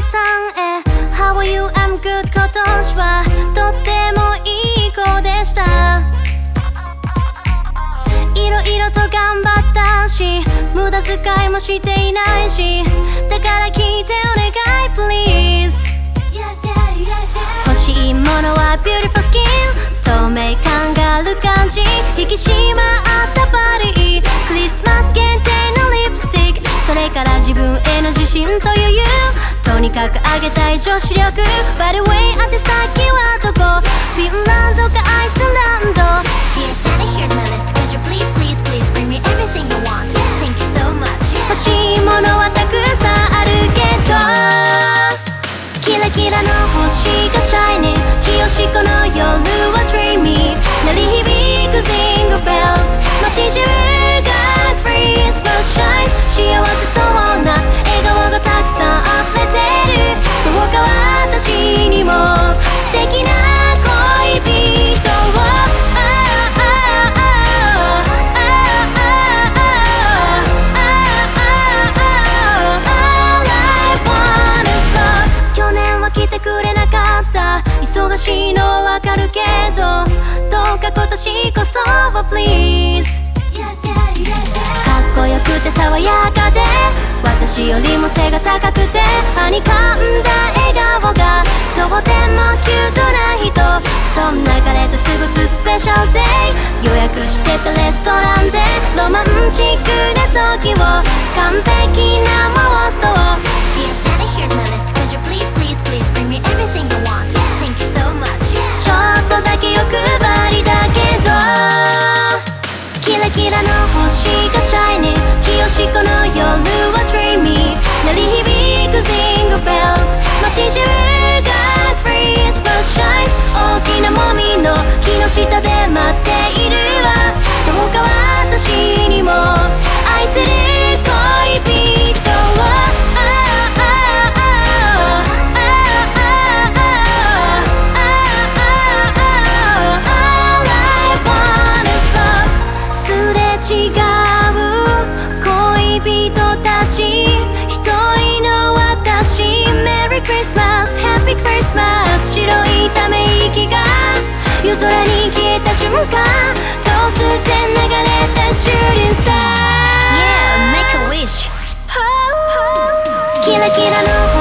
さんへ。How are you? I'm good. 今年はとってもいい子でした。いろいろと頑張ったし無駄遣いもしていないしだから聞いてお願い Please 欲しいものは Beautiful skin 透明感がある感じ。引き締まったバディクリスマス限定のリップスティック。それから自分への自信と余裕とにかく上げたい女子力 By the way 宛先はどこフィンランドかアイスランド Dear Santa, here's my list. Could you please, please, please bring me everything you want? Thank you so much. 欲しいものはたくさんあるけどキラキラの星がシャイニー清しこのくれなかった。忙しいのはわかるけど。どうか今年こそは Please かっこよくて爽やかで。私よりも背が高くて。はにかんだ笑顔が。とてもキュートな人。そんな彼と過ごすスペシャルデイ。予約してたレストランで。ロマンチックな時を。完璧な妄想 Dear Santa, here's my list. の木か突然流れたシューティングスター Yeah, make a wish キラキラの